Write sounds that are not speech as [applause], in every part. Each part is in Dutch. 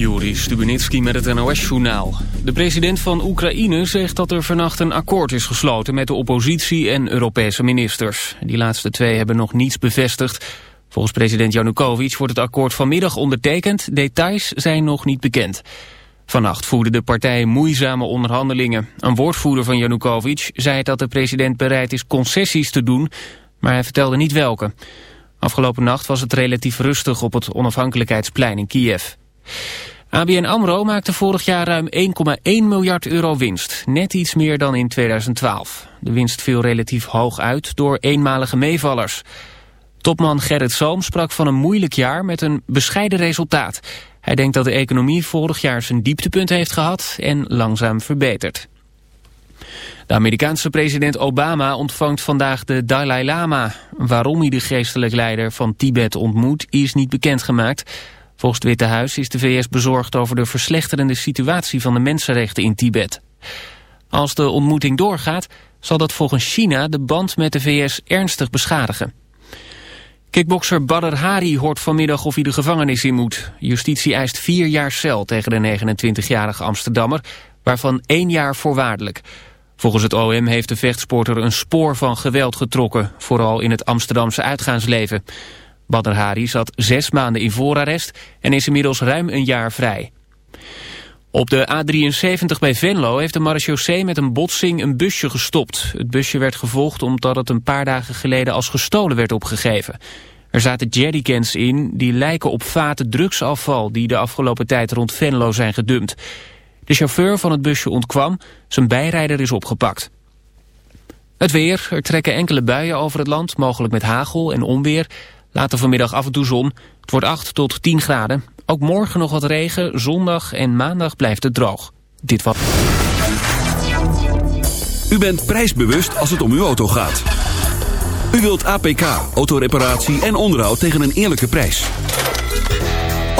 Juri Stubenitski met het NOS-journaal. De president van Oekraïne zegt dat er vannacht een akkoord is gesloten... met de oppositie en Europese ministers. Die laatste twee hebben nog niets bevestigd. Volgens president Janukovic wordt het akkoord vanmiddag ondertekend. Details zijn nog niet bekend. Vannacht voerden de partijen moeizame onderhandelingen. Een woordvoerder van Janukovic zei dat de president bereid is concessies te doen... maar hij vertelde niet welke. Afgelopen nacht was het relatief rustig op het onafhankelijkheidsplein in Kiev. ABN AMRO maakte vorig jaar ruim 1,1 miljard euro winst. Net iets meer dan in 2012. De winst viel relatief hoog uit door eenmalige meevallers. Topman Gerrit Salm sprak van een moeilijk jaar met een bescheiden resultaat. Hij denkt dat de economie vorig jaar zijn dieptepunt heeft gehad en langzaam verbetert. De Amerikaanse president Obama ontvangt vandaag de Dalai Lama. Waarom hij de geestelijk leider van Tibet ontmoet is niet bekendgemaakt. Volgens het Witte Huis is de VS bezorgd over de verslechterende situatie van de mensenrechten in Tibet. Als de ontmoeting doorgaat, zal dat volgens China de band met de VS ernstig beschadigen. Kickbokser Badr Hari hoort vanmiddag of hij de gevangenis in moet. Justitie eist vier jaar cel tegen de 29-jarige Amsterdammer, waarvan één jaar voorwaardelijk. Volgens het OM heeft de vechtsporter een spoor van geweld getrokken, vooral in het Amsterdamse uitgaansleven. Badr Hari zat zes maanden in voorarrest en is inmiddels ruim een jaar vrij. Op de A73 bij Venlo heeft de marechaussee met een botsing een busje gestopt. Het busje werd gevolgd omdat het een paar dagen geleden als gestolen werd opgegeven. Er zaten jerrycans in die lijken op vaten drugsafval die de afgelopen tijd rond Venlo zijn gedumpt. De chauffeur van het busje ontkwam, zijn bijrijder is opgepakt. Het weer, er trekken enkele buien over het land, mogelijk met hagel en onweer. Later vanmiddag af en toe zon. Het wordt 8 tot 10 graden. Ook morgen nog wat regen. Zondag en maandag blijft het droog. Dit was... U bent prijsbewust als het om uw auto gaat. U wilt APK, autoreparatie en onderhoud tegen een eerlijke prijs.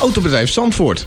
Autobedrijf Zandvoort.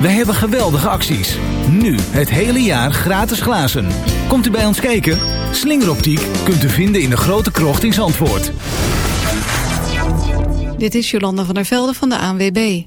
Wij hebben geweldige acties. Nu het hele jaar gratis glazen. Komt u bij ons kijken? Slingeroptiek kunt u vinden in de grote krocht in Zandvoort. Dit is Jolanda van der Velde van de ANWB.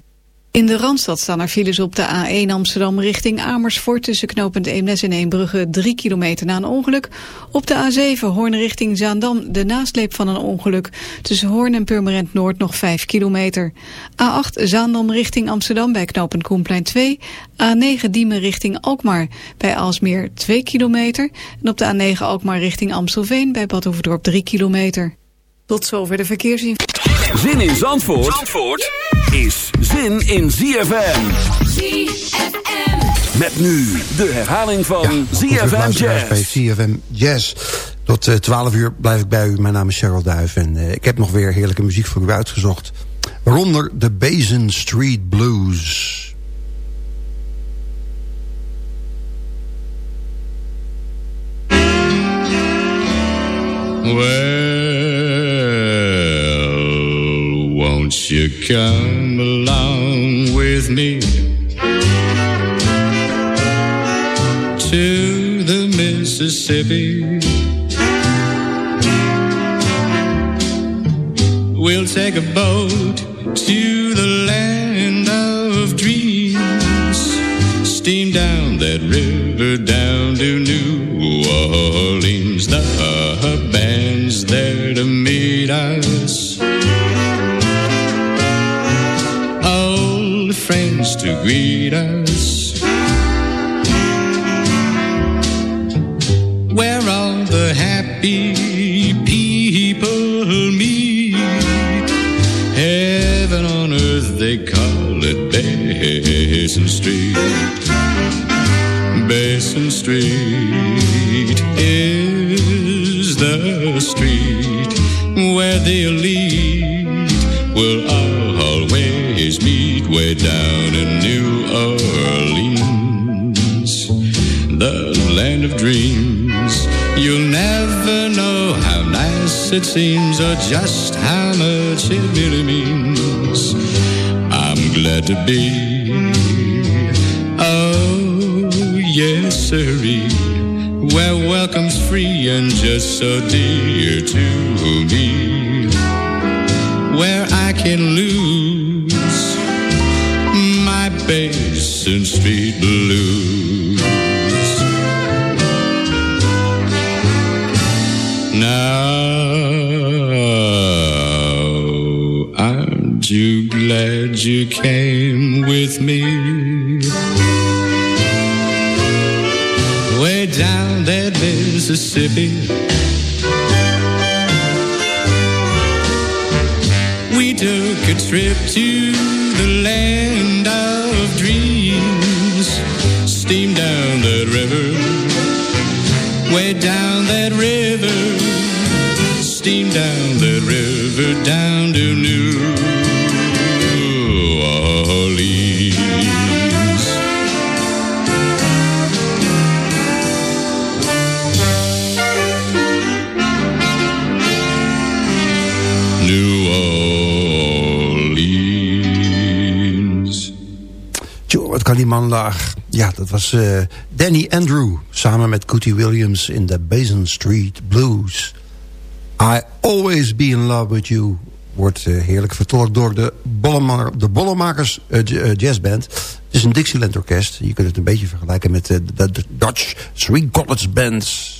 In de Randstad staan er files op de A1 Amsterdam richting Amersfoort... tussen knooppunt Eemnes en Eembrugge 3 kilometer na een ongeluk. Op de A7 Hoorn richting Zaandam de nasleep van een ongeluk. Tussen Hoorn en Purmerend Noord nog 5 kilometer. A8 Zaandam richting Amsterdam bij knooppunt Koenplein 2. A9 Diemen richting Alkmaar bij Alsmeer 2 kilometer. En op de A9 Alkmaar richting Amstelveen bij Bad 3 kilometer. Tot zover de verkeersinformatie. Zin in Zandvoort? Zandvoort? is zin in ZFM. ZFM. Met nu de herhaling van ja, ZFM Jazz. bij ZFM Jazz. Tot uh, eh, 12 uur blijf ik bij u. Mijn naam is Cheryl Duif en uh, ik heb nog weer heerlijke muziek voor u uitgezocht. Waaronder de Basin Street Blues. Well you come along with me to the Mississippi? We'll take a boat to the land to greet us. Where all the happy people meet. Heaven on earth, they call it Basin Street. Basin Street is the street where the elite will way down in New Orleans, the land of dreams. You'll never know how nice it seems or just how much it really means. I'm glad to be, oh, yes, sirree, where welcome's free and just so dear to me, where I can lose Now, aren't you glad you came Ja, dat was uh, Danny Andrew samen met Cootie Williams in de Basin Street Blues. I Always Be In Love With You wordt uh, heerlijk vertolkt door de, de Bollemakers uh, Jazzband. Het is een Dixieland orkest. Je kunt het een beetje vergelijken met de, de Dutch Three College Bands.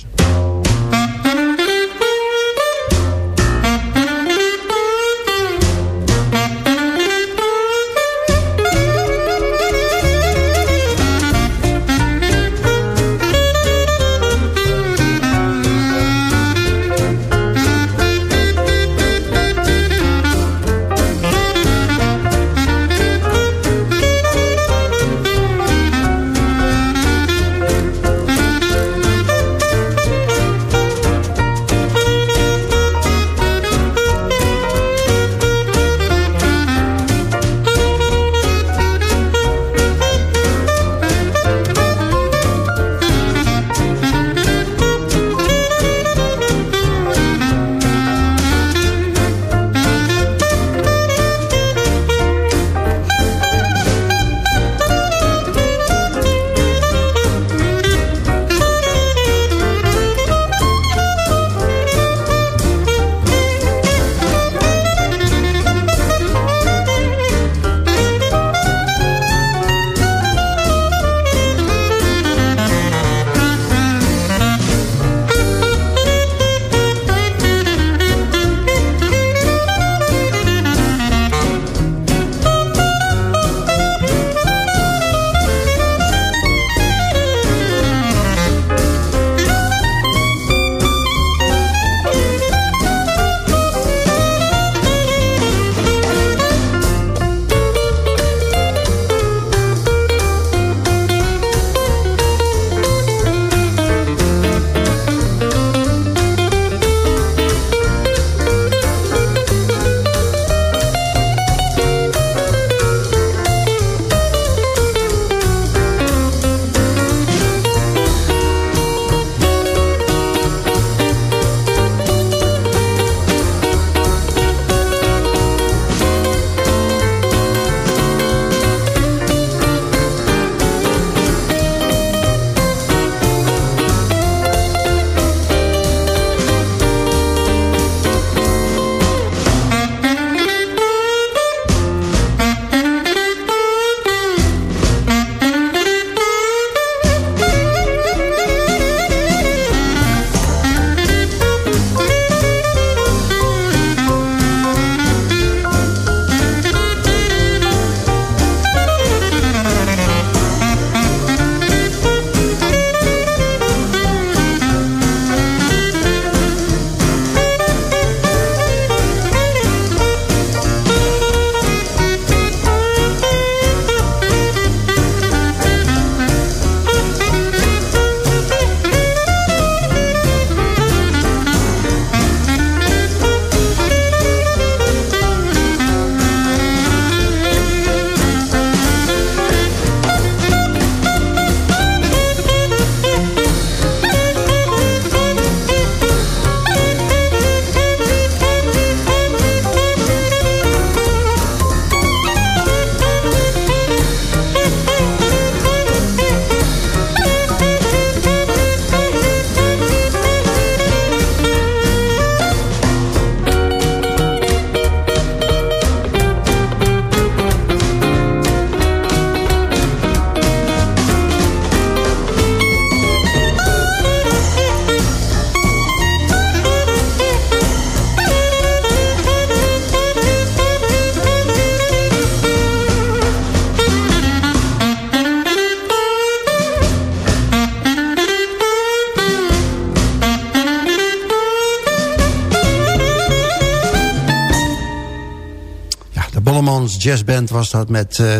Jazzband was dat met uh,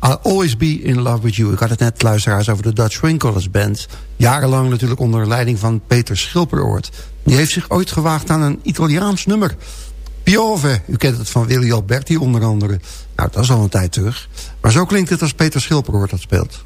I'll Always Be In Love With You. Ik had het net, luisteraars, over de Dutch Winkelers Band. Jarenlang natuurlijk onder leiding van Peter Schilperoort. Die heeft zich ooit gewaagd aan een Italiaans nummer. Piove, u kent het van Willy Alberti onder andere. Nou, dat is al een tijd terug. Maar zo klinkt het als Peter Schilperoort dat speelt.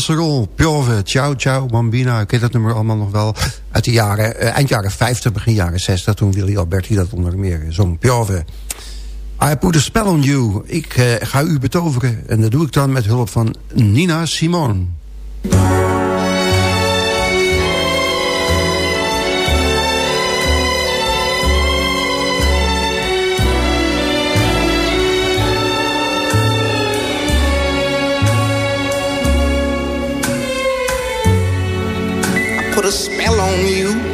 Italiaanse. Piove, Ciao Ciao Bambina. Ik ken dat nummer allemaal nog wel uit de jaren, uh, eind jaren 50, begin jaren 60. Toen Willy Alberti dat onder meer zong. Piove. I put a spell on you. Ik uh, ga u betoveren. En dat doe ik dan met hulp van Nina Simone. A spell on you.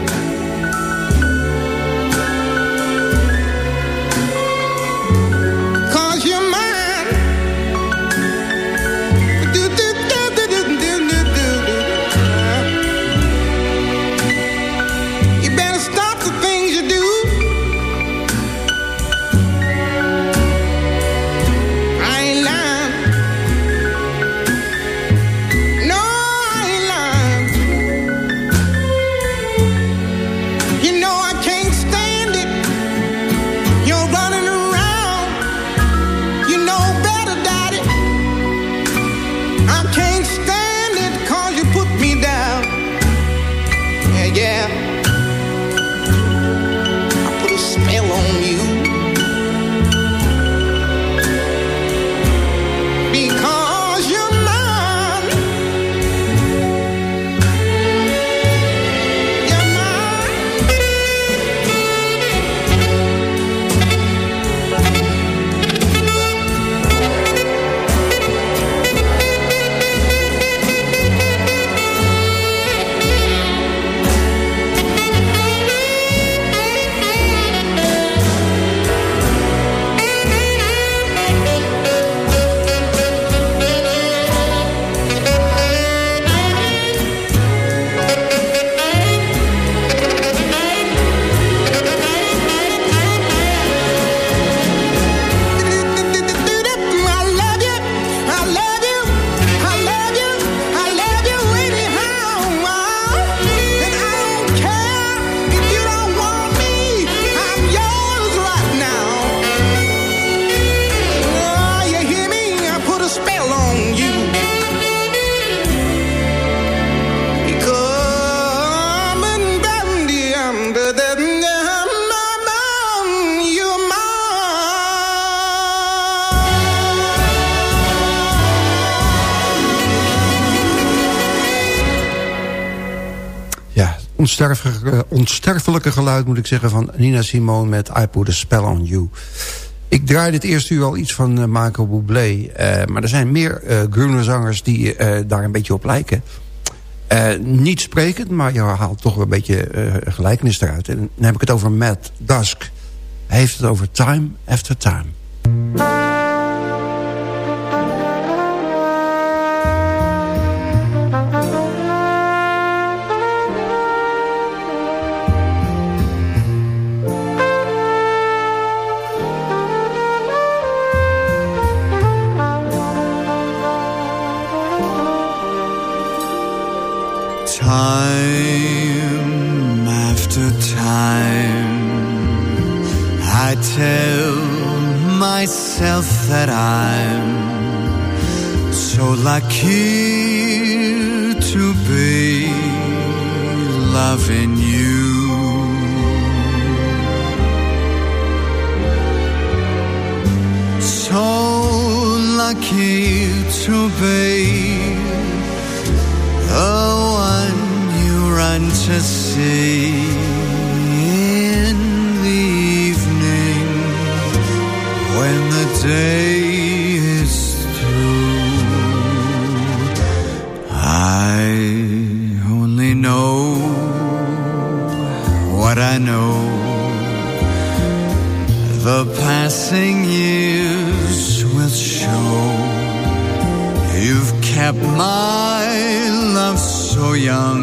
Onsterfelijke, onsterfelijke geluid, moet ik zeggen... van Nina Simone met I Put a Spell on You. Ik draai dit eerste uur al iets van uh, Marco Bublé. Uh, maar er zijn meer uh, groene zangers die daar een beetje op lijken. niet sprekend, maar je haalt toch een beetje gelijkenis eruit. En dan heb ik het over Matt Dusk. Hij heeft het over Time After Time. Tell myself that I'm so lucky to be loving you. So lucky to be the one you run to see day is through. I only know what I know. The passing years will show you've kept my love so young,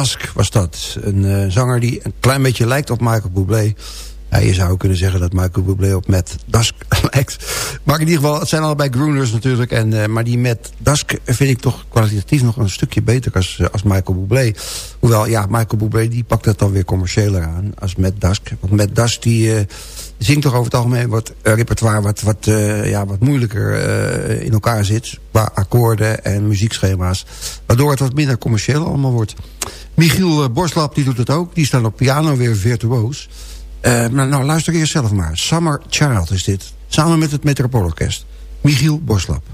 Dusk was dat. Een eh, zanger die een klein beetje lijkt op Michael Bublé. Je zou kunnen zeggen dat Michael Bublé op Matt Dusk [laughs] lijkt. Maar in ieder geval, het zijn allebei groeners natuurlijk. En, uh, maar die Matt Dusk vind ik toch kwalitatief nog een stukje beter als, als Michael Bublé. Hoewel, ja, Michael Bublé die pakt dat dan weer commerciëler aan als Matt Dusk. Want Matt Dusk die... zingt toch over het algemeen wat repertoire wat, wat, uh, ja, wat moeilijker in elkaar zit. Qua akkoorden en muziekschema's. Waardoor het wat minder commercieel allemaal wordt. Michiel Borslap die doet het ook. Die staat op piano weer virtuoos. Maar nou, luister eerst zelf maar. Summer Child is dit. Samen met het Metropoolorkest. Michiel Boslap.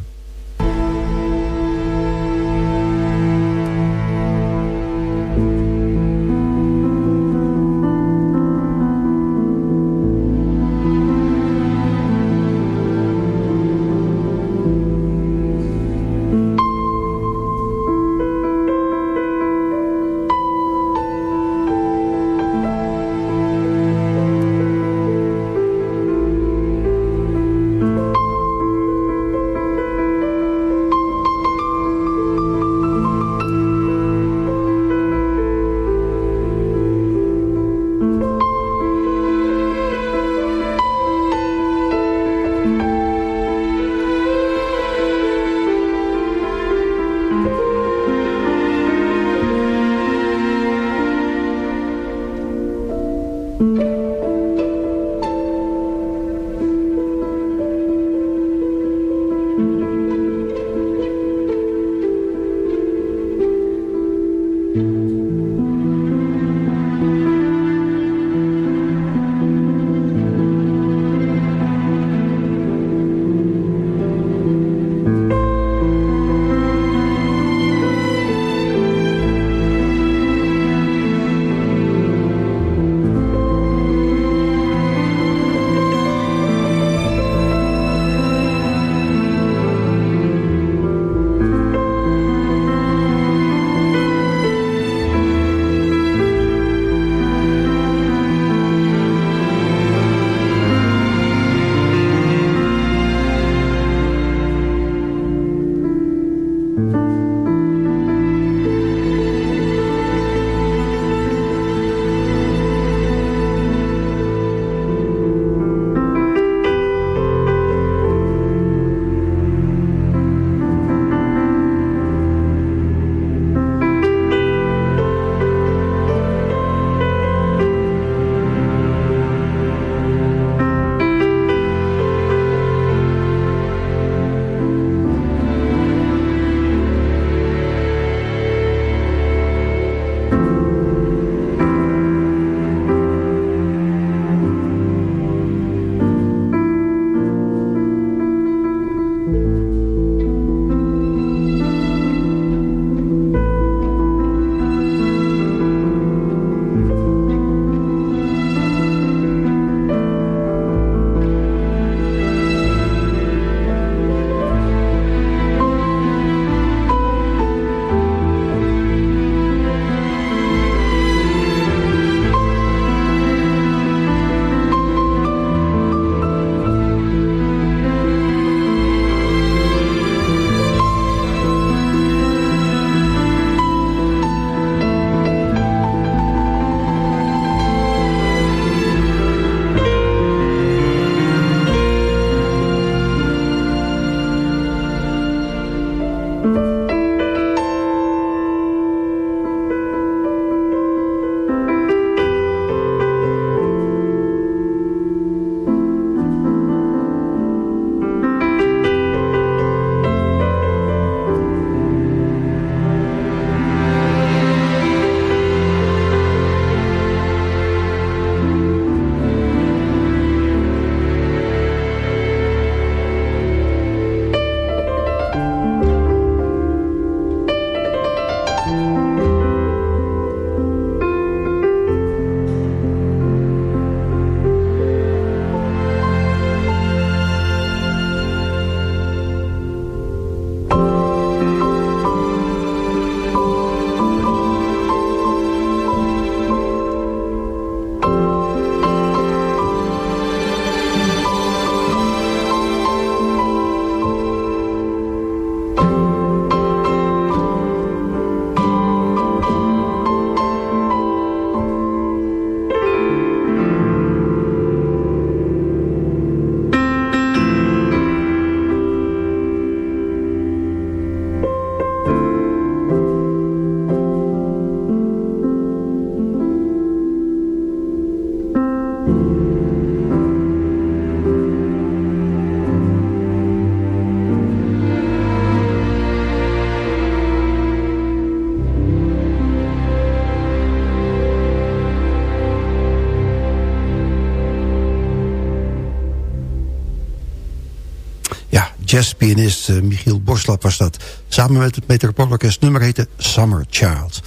Jazzpianist uh, Michiel Borslap was dat. Samen met het Metropoolorkest nummer heette Summer Child.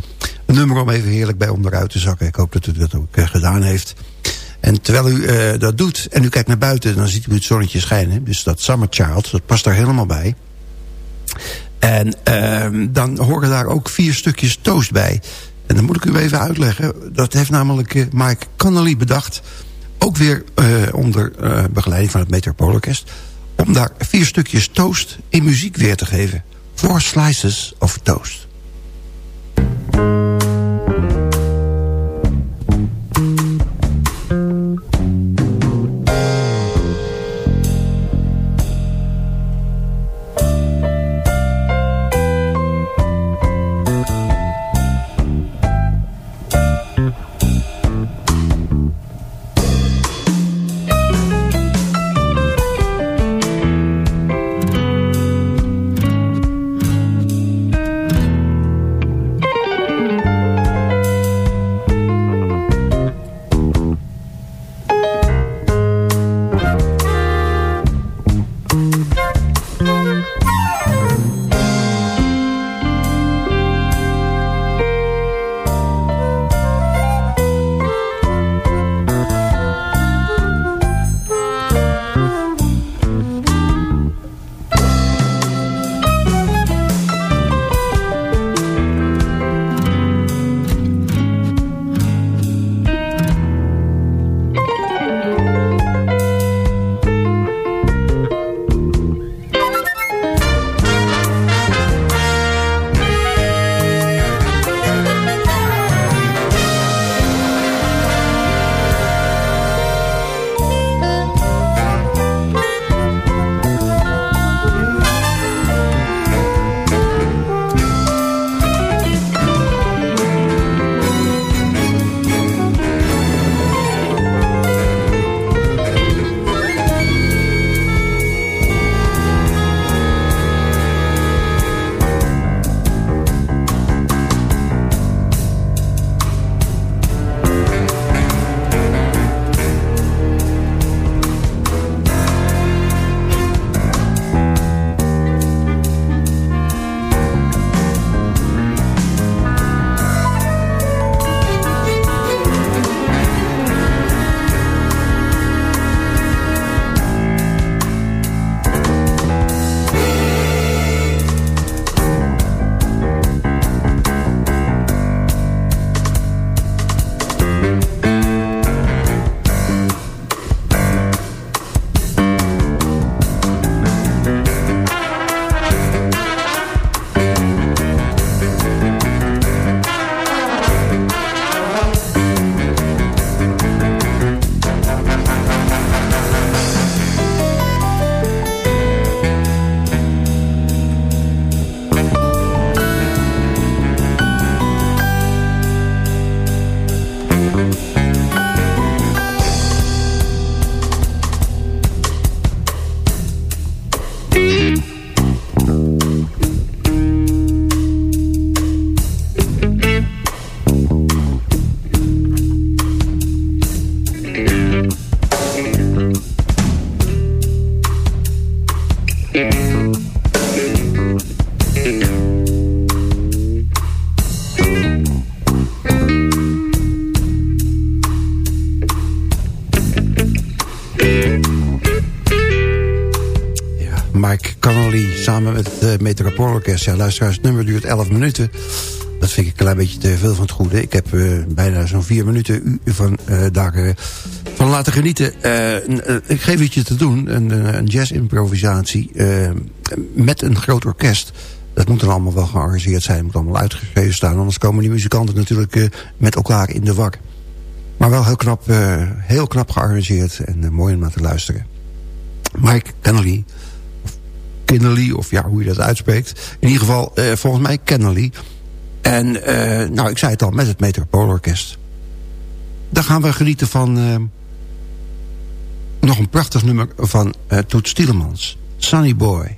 Een nummer om even heerlijk bij onderuit te zakken. Ik hoop dat u dat ook gedaan heeft. En terwijl u dat doet en u kijkt naar buiten... dan ziet u het zonnetje schijnen. Dus dat Summer Child, dat past daar helemaal bij. En ehm, dan horen daar ook vier stukjes toast bij. En dan moet ik u even uitleggen. Dat heeft namelijk Mike Connolly bedacht. Ook weer onder begeleiding van het Metropoolorkest. Om daar vier stukjes toast in muziek weer te geven. Four slices of toast. Het Metropoolorkest. Ja, luisteraars, het nummer duurt 11 minuten. Dat vind ik een klein beetje te veel van het goede. Ik heb uh, bijna zo'n vier minuten u van uh, daar uh, van laten genieten. ik geef het je te doen, een, een jazz-improvisatie met een groot orkest. Dat moet dan allemaal wel gearrangeerd zijn, moet allemaal uitgegeven staan. Anders komen die muzikanten natuurlijk met elkaar in de wak. Maar wel heel knap, heel knap gearrangeerd en mooi om naar te luisteren. Mike Kennelly Kennelly, of ja, hoe je dat uitspreekt. In ieder geval, uh, volgens mij Kennelly. En uh, nou, ik zei het al, met het Metropoolorkest. Dan gaan we genieten van uh, nog een prachtig nummer van Toet Stielemans. Sunny Boy.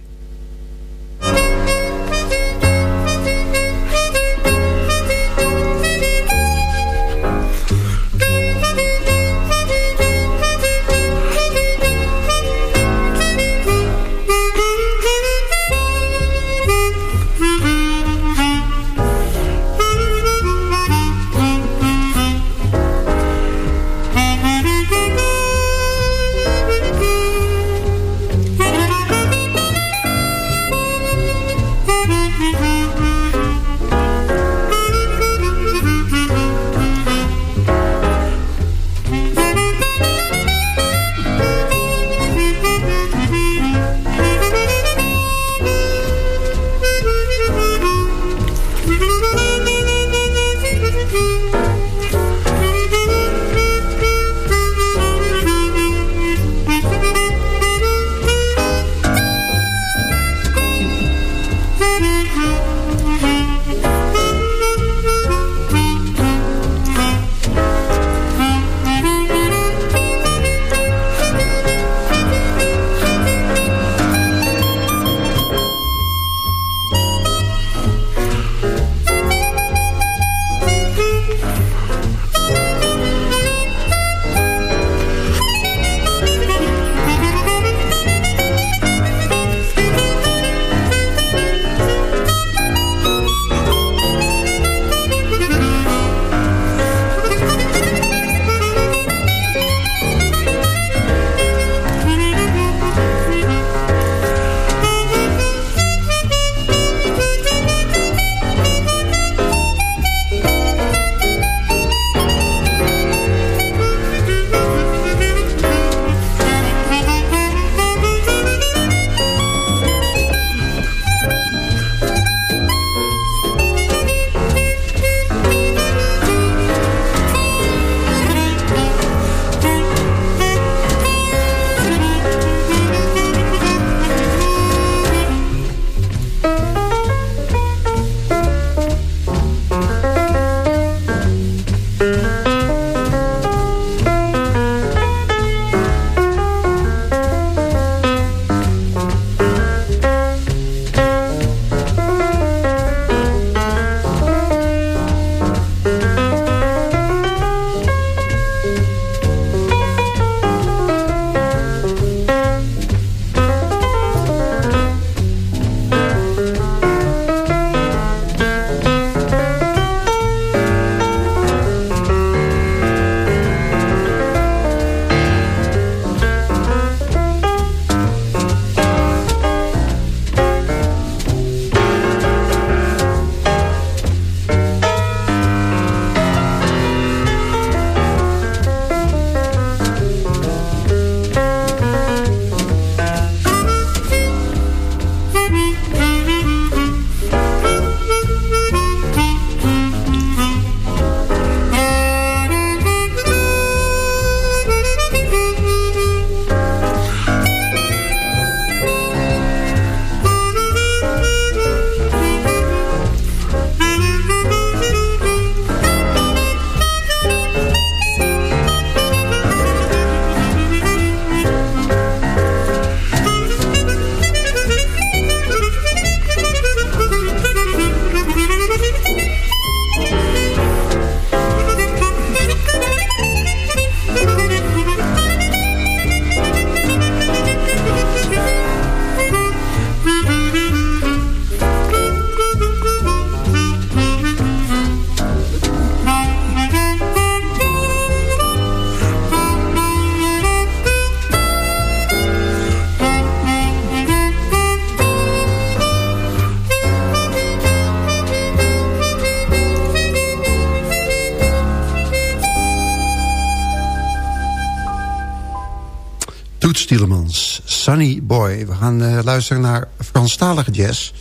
Sunny Boy. We gaan uh, luisteren naar Franstalige jazz.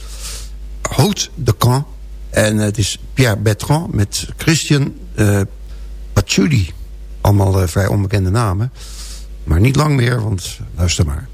Haute de Camp. En het is Pierre Bertrand met Christian uh. Allemaal uh, vrij onbekende namen. Maar niet lang meer, want luister maar.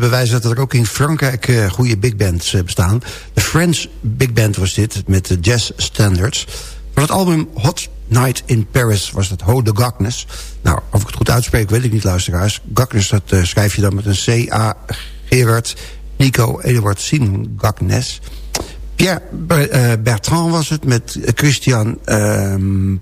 Bewijzen dat er ook in Frankrijk uh, goede big bands uh, bestaan. De French big band was dit, met de jazz standards. Van het album Hot Night in Paris was het Ho de Gagnes. Nou, of ik het goed uitspreek, weet ik niet, luisteraars. Gagnes, dat uh, schrijf je dan met een C-A Gerard Nico Eduard Simon Gagnes. Pierre Bertrand was het met Christian ehm,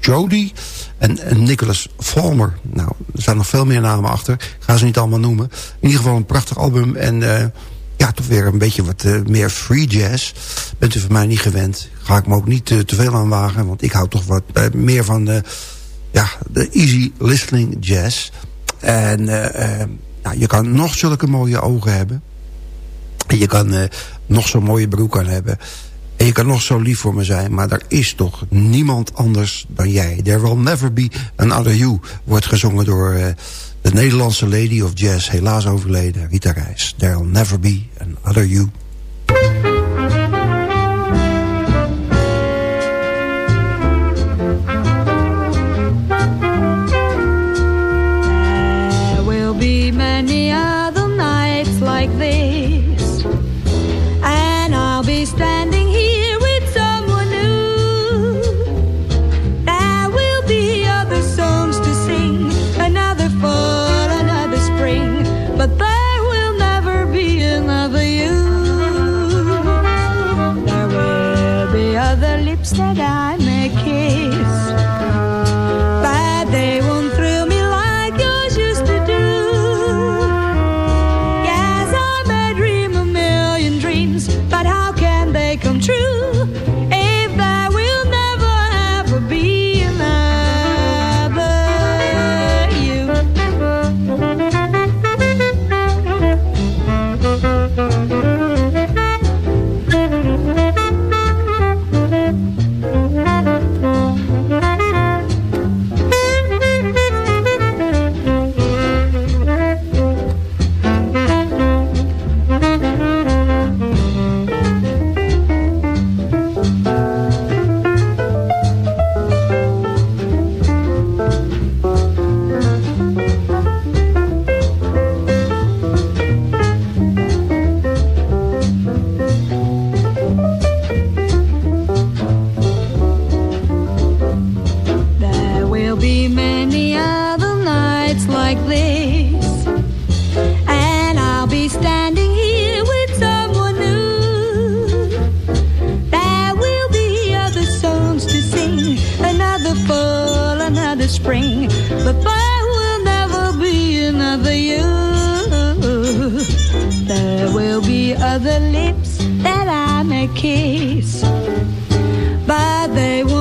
Jody en, Nicholas Falmer. Nou, er staan nog veel meer namen achter. Ik ga ze niet allemaal noemen. In ieder geval een prachtig album. En uh, ja, toch weer een beetje wat uh, meer free jazz. Bent u van mij niet gewend. Ga ik me ook niet uh, te veel aan wagen. Want ik hou toch wat meer van de, ja, de easy listening jazz. En nou, je kan nog zulke mooie ogen hebben. En je kan nog zo'n mooie broek aan hebben. En je kan nog zo lief voor me zijn, maar er is toch niemand anders dan jij. There will never be another you, wordt gezongen door uh, de Nederlandse lady of jazz, helaas overleden, Rita Reis. There will never be another you. Fall another spring, but there will never be another you. There will be other lips that I may kiss, but they won't.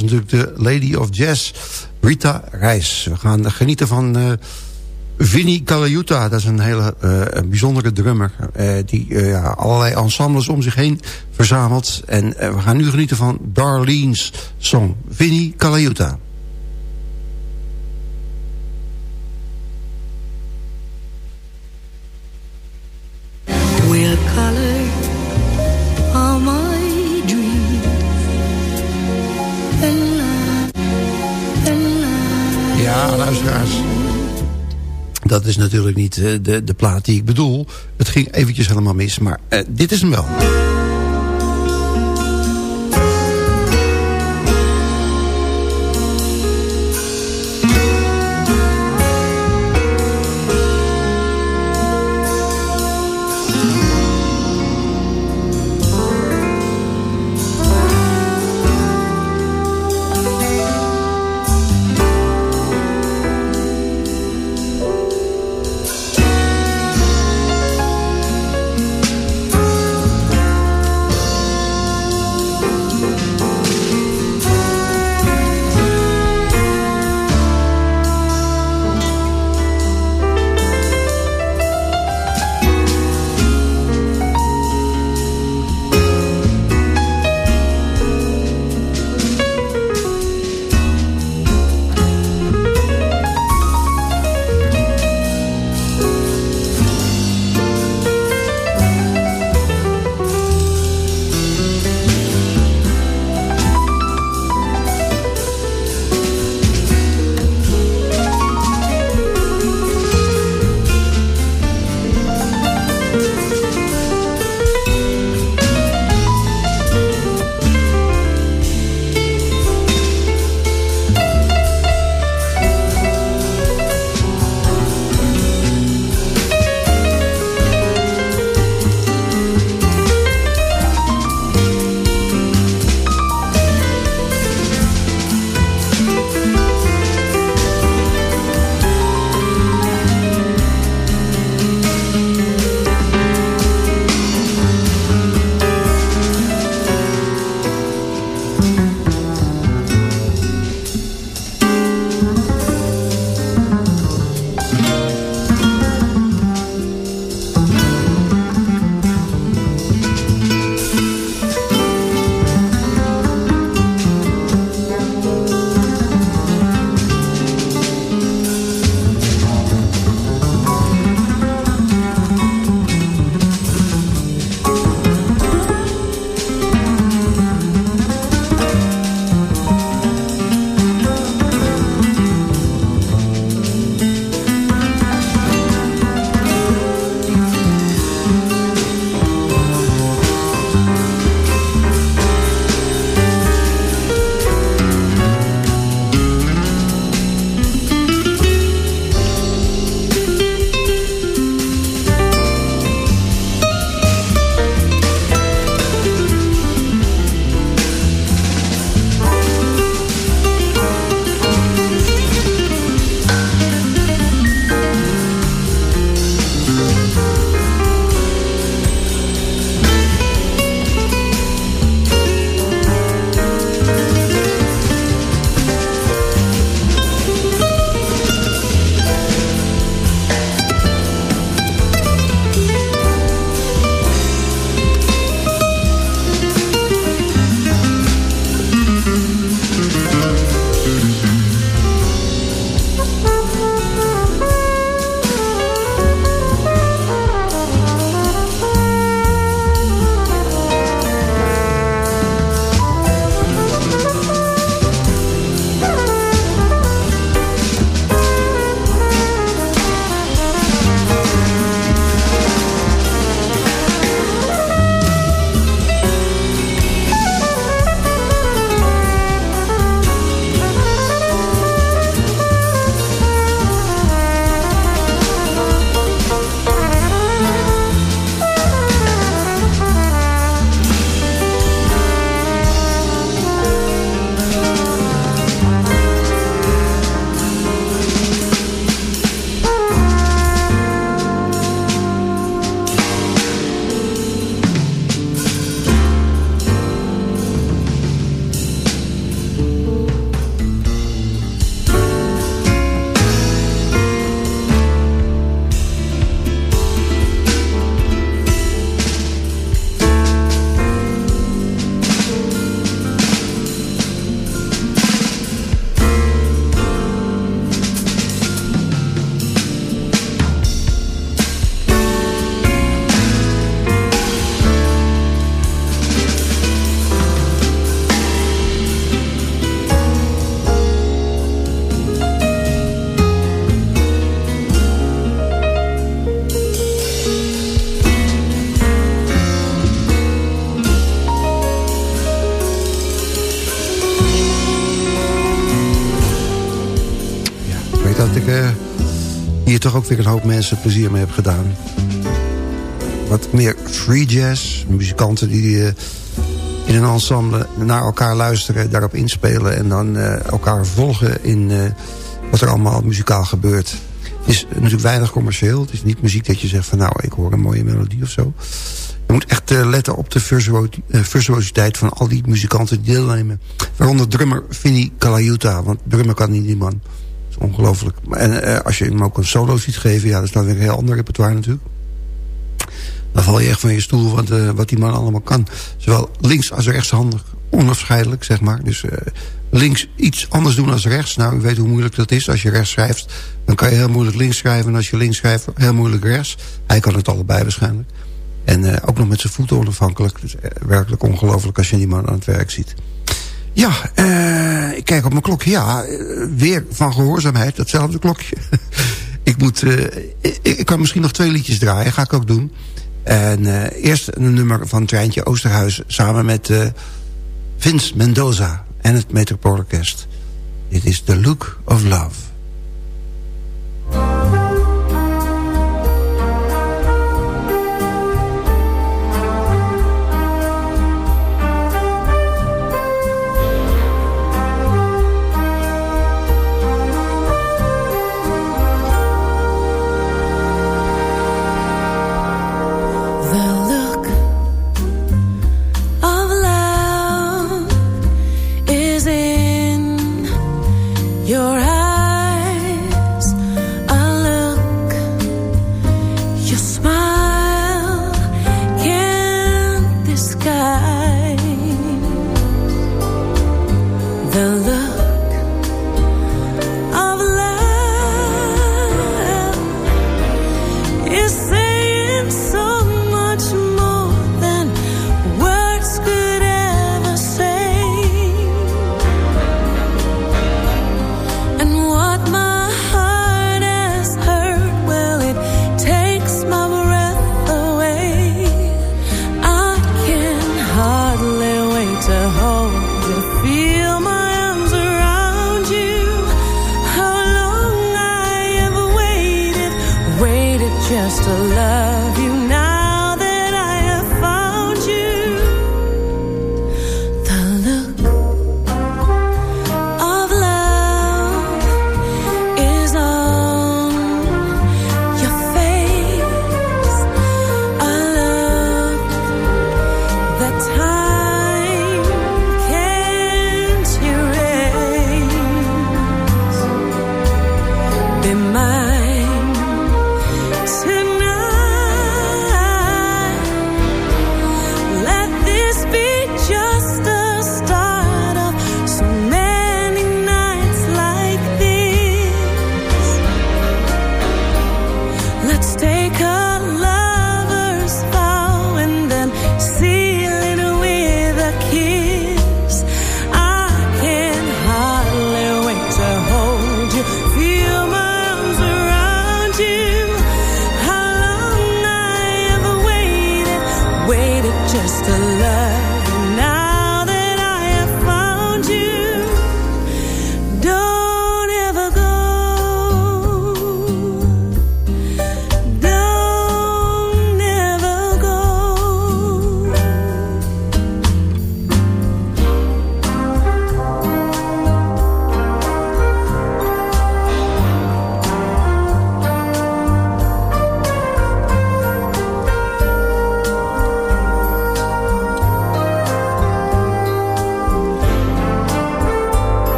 Natuurlijk de Lady of Jazz, Rita Reis. We gaan genieten van uh, Vinnie Colaiuta. Dat is een hele uh, bijzondere drummer. Uh, die ja, allerlei ensembles om zich heen verzamelt. En we gaan nu genieten van Darlene's song. Vinnie Colaiuta. Dat is natuurlijk niet eh, de, de plaat die ik bedoel. Het ging eventjes helemaal mis, maar uh, dit is hem wel. Toch ook weer een hoop mensen plezier mee heb gedaan. Wat meer free jazz. Muzikanten die uh, in een ensemble naar elkaar luisteren, daarop inspelen... en dan uh, elkaar volgen in wat er allemaal muzikaal gebeurt. Het is natuurlijk weinig commercieel. Het is niet muziek dat je zegt van nou, ik hoor een mooie melodie of zo. Je moet echt letten op de virtuositeit van al die muzikanten die deelnemen. Waaronder drummer Vinnie Colaiuta. Want drummer kan niet die man. Ongelooflijk. En uh, als je hem ook een solo ziet geven... ja, dat is dan weer een heel ander repertoire natuurlijk. Dan val je echt van je stoel wat, uh, wat die man allemaal kan. Zowel links als rechtshandig. Onafscheidelijk, zeg maar. Dus links iets anders doen als rechts. Nou, u weet hoe moeilijk dat is. Als je rechts schrijft, dan kan je heel moeilijk links schrijven. En als je links schrijft, heel moeilijk rechts. Hij kan het allebei waarschijnlijk. En ook nog met zijn voeten onafhankelijk. Dus werkelijk ongelooflijk als je die man aan het werk ziet. Ja, uh, ik kijk op mijn klokje. Ja, weer van gehoorzaamheid, datzelfde klokje. [laughs] ik, moet, ik, ik, kan misschien nog twee liedjes draaien, ga ik ook doen. En eerst een nummer van Treintje Oosterhuis... samen met Vince Mendoza en het Metropoolorkest. Dit is The Look of Love.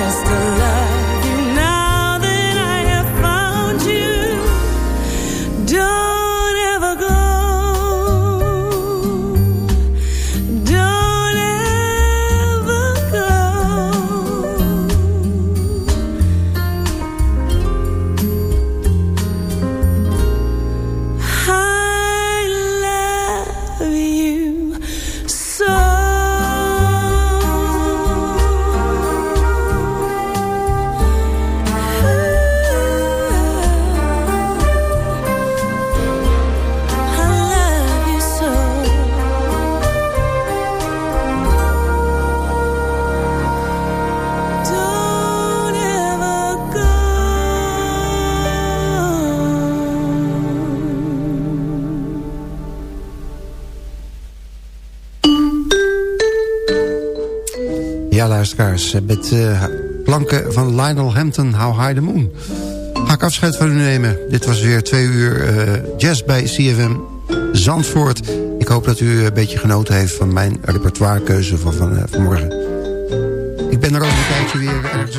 just a luisteraars. Met uh, klanken van Lionel Hampton, How High the Moon. Ga ik afscheid van u nemen. Dit was weer twee uur uh, jazz bij CFM Zandvoort. Ik hoop dat u een beetje genoten heeft van mijn repertoirekeuze van, van vanmorgen. Ik ben er ook een tijdje weer ergens